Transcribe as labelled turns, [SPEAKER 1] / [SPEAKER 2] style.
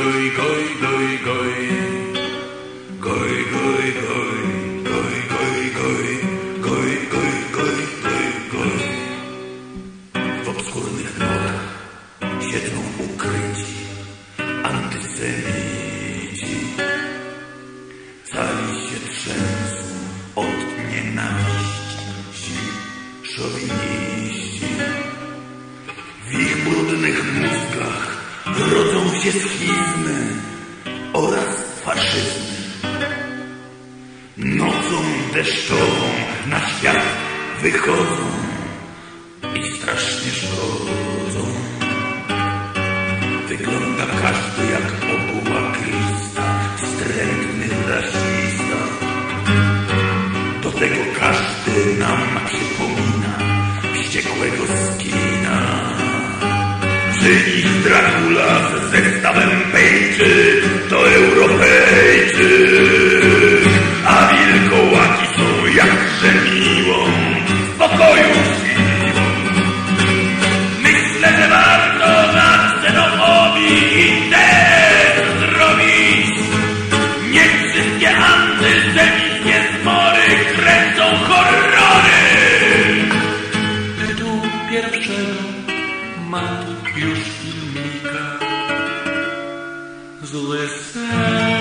[SPEAKER 1] goj, goj, goj, goj. Goj, goj, goj, goj, goj, goj. W obskurnych nodach siedzą ukryci antysemici. Cali się trzęsą od nienawiści, szowiniści. Schizmy oraz faszyzmy. Nocą deszczową na świat wychodzą i strasznie szkodzą. Wygląda każdy jak obuła Krista, wstrętny rasista. Do tego każdy nam przypomina Czyli Dracula z zestawem pejczy to Europejczyk. A wilkołaki są jakże miłą w pokoju siłą. Myślę, że warto nad xenofobii też zrobić. Nie wszystkie antysemickie zmory kręcą horrory. Tytuł pierwszego maja. Bioquímica do Lecão.